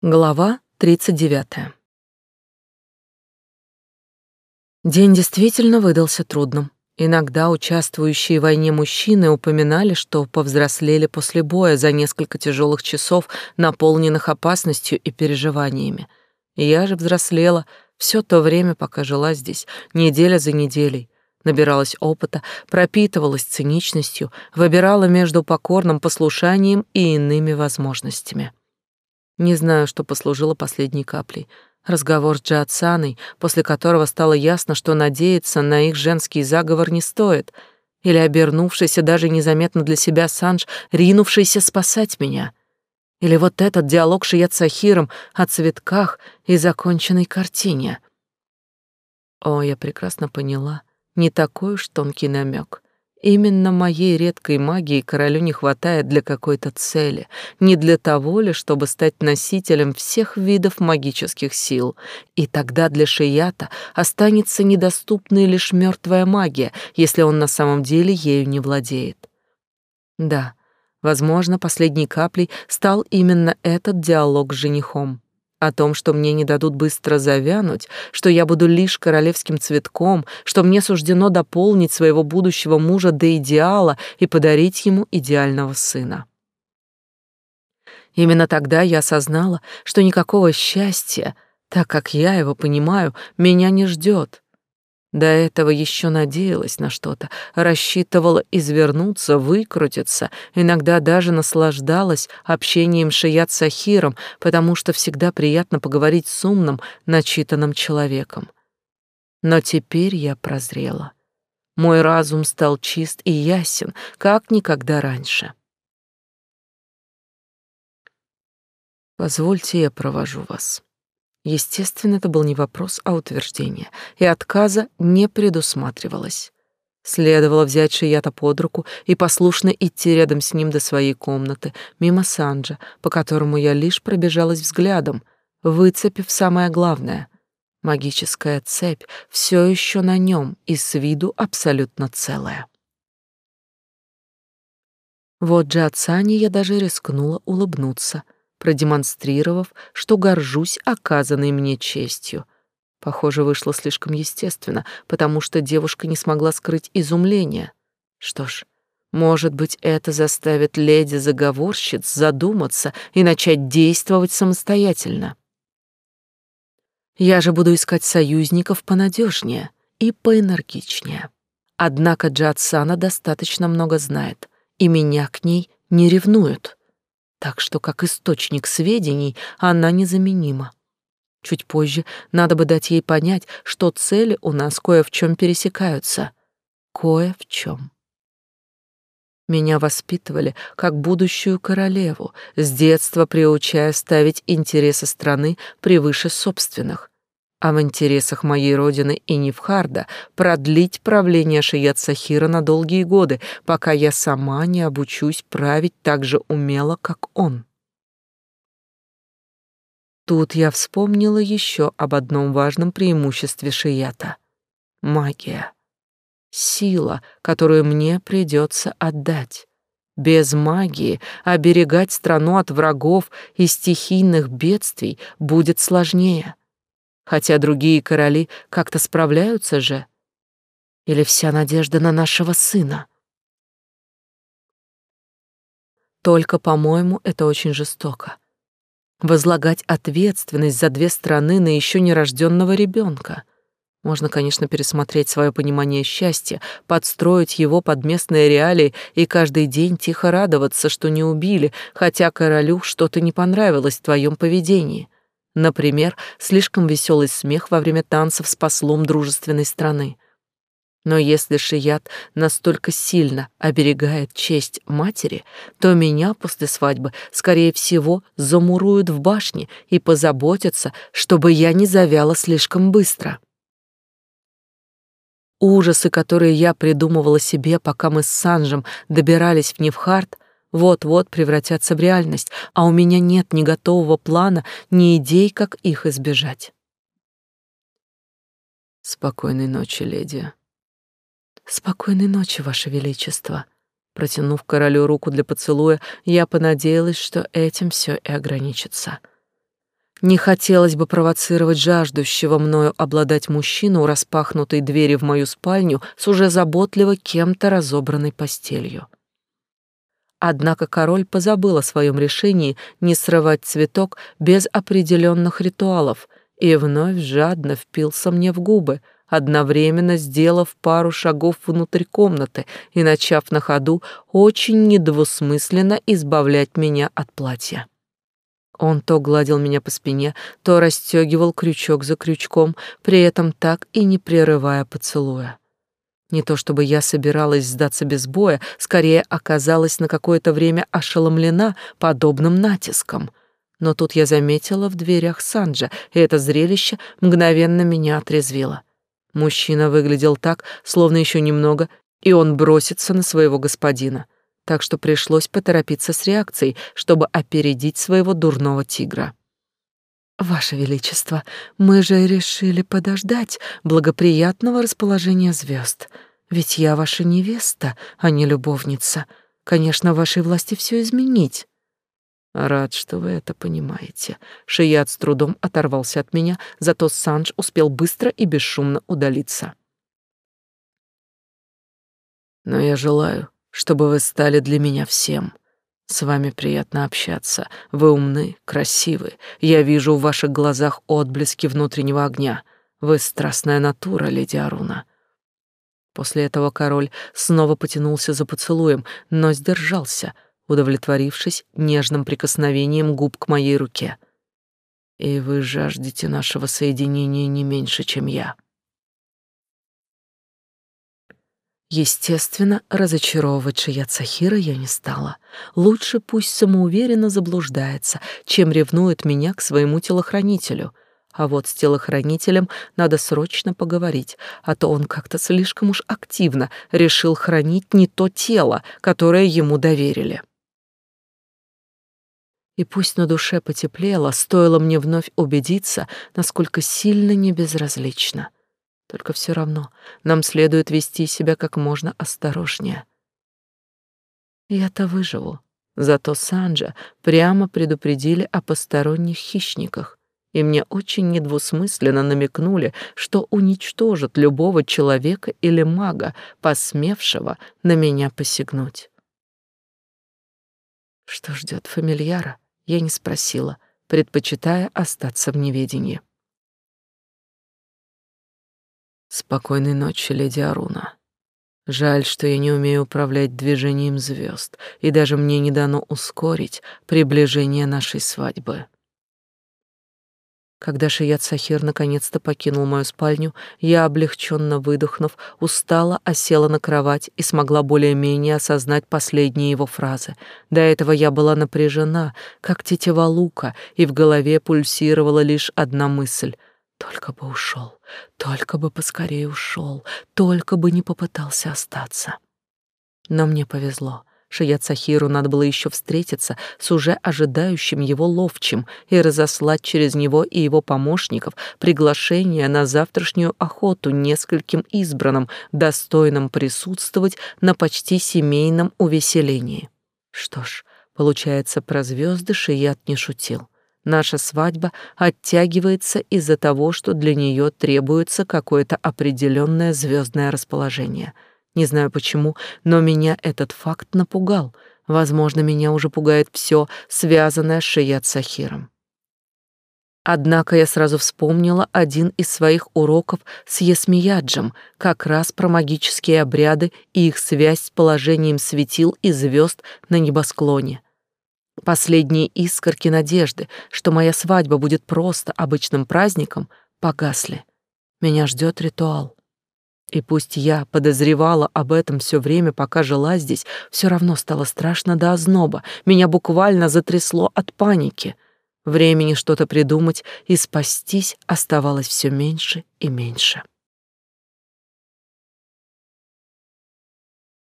Глава 39. День действительно выдался трудным. Иногда участвующие в войне мужчины упоминали, что повзрослели после боя за несколько тяжелых часов, наполненных опасностью и переживаниями. Я же взрослела все то время, пока жила здесь, неделя за неделей. Набиралась опыта, пропитывалась циничностью, выбирала между покорным послушанием и иными возможностями. Не знаю, что послужило последней каплей. Разговор с Джиатсаной, после которого стало ясно, что надеяться на их женский заговор не стоит, или обернувшийся даже незаметно для себя Санж, ринувшийся спасать меня. Или вот этот диалог Шият Сахиром о цветках и законченной картине. О, я прекрасно поняла, не такой уж тонкий намек. Именно моей редкой магии королю не хватает для какой-то цели, не для того ли, чтобы стать носителем всех видов магических сил. И тогда для Шията останется недоступной лишь мертвая магия, если он на самом деле ею не владеет. Да, возможно, последней каплей стал именно этот диалог с женихом о том, что мне не дадут быстро завянуть, что я буду лишь королевским цветком, что мне суждено дополнить своего будущего мужа до идеала и подарить ему идеального сына. Именно тогда я осознала, что никакого счастья, так как я его понимаю, меня не ждет, до этого еще надеялась на что-то, рассчитывала извернуться, выкрутиться, иногда даже наслаждалась общением Шият с Ахиром, потому что всегда приятно поговорить с умным, начитанным человеком. Но теперь я прозрела. Мой разум стал чист и ясен, как никогда раньше. Позвольте, я провожу вас. Естественно, это был не вопрос, а утверждение, и отказа не предусматривалось. Следовало взять Шията под руку и послушно идти рядом с ним до своей комнаты, мимо Санджа, по которому я лишь пробежалась взглядом, выцепив самое главное. Магическая цепь все еще на нем и с виду абсолютно целая. Вот же от Сани я даже рискнула улыбнуться — продемонстрировав, что горжусь оказанной мне честью. Похоже, вышло слишком естественно, потому что девушка не смогла скрыть изумление. Что ж, может быть, это заставит леди-заговорщиц задуматься и начать действовать самостоятельно. Я же буду искать союзников понадежнее и поэнергичнее. Однако Джатсана достаточно много знает, и меня к ней не ревнуют так что как источник сведений она незаменима. Чуть позже надо бы дать ей понять, что цели у нас кое в чем пересекаются. Кое в чем. Меня воспитывали как будущую королеву, с детства приучая ставить интересы страны превыше собственных а в интересах моей родины и Невхарда продлить правление Шият Сахира на долгие годы, пока я сама не обучусь править так же умело, как он. Тут я вспомнила еще об одном важном преимуществе Шията — магия. Сила, которую мне придется отдать. Без магии оберегать страну от врагов и стихийных бедствий будет сложнее хотя другие короли как-то справляются же. Или вся надежда на нашего сына? Только, по-моему, это очень жестоко. Возлагать ответственность за две страны на еще нерожденного ребенка. Можно, конечно, пересмотреть свое понимание счастья, подстроить его под местные реалии и каждый день тихо радоваться, что не убили, хотя королю что-то не понравилось в твоем поведении. Например, слишком веселый смех во время танцев с послом дружественной страны. Но если Шият настолько сильно оберегает честь матери, то меня после свадьбы, скорее всего, замуруют в башне и позаботятся, чтобы я не завяла слишком быстро. Ужасы, которые я придумывала себе, пока мы с Санжем добирались в Невхарт, вот-вот превратятся в реальность, а у меня нет ни готового плана, ни идей, как их избежать. Спокойной ночи, леди. Спокойной ночи, ваше величество. Протянув королю руку для поцелуя, я понадеялась, что этим все и ограничится. Не хотелось бы провоцировать жаждущего мною обладать мужчину у распахнутой двери в мою спальню с уже заботливо кем-то разобранной постелью. Однако король позабыл о своем решении не срывать цветок без определенных ритуалов и вновь жадно впился мне в губы, одновременно сделав пару шагов внутрь комнаты и начав на ходу очень недвусмысленно избавлять меня от платья. Он то гладил меня по спине, то расстегивал крючок за крючком, при этом так и не прерывая поцелуя. Не то чтобы я собиралась сдаться без боя, скорее оказалась на какое-то время ошеломлена подобным натиском. Но тут я заметила в дверях Санджа, и это зрелище мгновенно меня отрезвило. Мужчина выглядел так, словно еще немного, и он бросится на своего господина. Так что пришлось поторопиться с реакцией, чтобы опередить своего дурного тигра. «Ваше Величество, мы же решили подождать благоприятного расположения звезд. Ведь я ваша невеста, а не любовница. Конечно, в вашей власти все изменить». «Рад, что вы это понимаете». Шият с трудом оторвался от меня, зато Санж успел быстро и бесшумно удалиться. «Но я желаю, чтобы вы стали для меня всем. С вами приятно общаться. Вы умны, красивы. Я вижу в ваших глазах отблески внутреннего огня. Вы страстная натура, леди Аруна. После этого король снова потянулся за поцелуем, но сдержался, удовлетворившись нежным прикосновением губ к моей руке. И вы жаждете нашего соединения не меньше, чем я. Естественно, разочаровывать Шият Сахира я не стала. Лучше пусть самоуверенно заблуждается, чем ревнует меня к своему телохранителю. А вот с телохранителем надо срочно поговорить, а то он как-то слишком уж активно решил хранить не то тело, которое ему доверили. И пусть на душе потеплело, стоило мне вновь убедиться, насколько сильно не безразлично — только все равно нам следует вести себя как можно осторожнее. Я-то выживу. Зато Санджа прямо предупредили о посторонних хищниках, и мне очень недвусмысленно намекнули, что уничтожат любого человека или мага, посмевшего на меня посягнуть. Что ждет фамильяра, я не спросила, предпочитая остаться в неведении. Спокойной ночи, леди Аруна. Жаль, что я не умею управлять движением звезд, и даже мне не дано ускорить приближение нашей свадьбы. Когда Шият Сахир наконец-то покинул мою спальню, я, облегченно выдохнув, устала, осела на кровать и смогла более-менее осознать последние его фразы. До этого я была напряжена, как тетива лука, и в голове пульсировала лишь одна мысль — только бы ушел, только бы поскорее ушел, только бы не попытался остаться. Но мне повезло. Шият Сахиру надо было еще встретиться с уже ожидающим его ловчим и разослать через него и его помощников приглашение на завтрашнюю охоту нескольким избранным, достойным присутствовать на почти семейном увеселении. Что ж, получается, про звезды Шият не шутил. Наша свадьба оттягивается из-за того, что для нее требуется какое-то определенное звездное расположение. Не знаю почему, но меня этот факт напугал. Возможно, меня уже пугает все, связанное с Шият Сахиром. Однако я сразу вспомнила один из своих уроков с Есмияджем, как раз про магические обряды и их связь с положением светил и звезд на небосклоне. Последние искорки надежды, что моя свадьба будет просто обычным праздником, погасли. Меня ждет ритуал. И пусть я подозревала об этом все время, пока жила здесь, все равно стало страшно до озноба. Меня буквально затрясло от паники. Времени что-то придумать и спастись оставалось все меньше и меньше.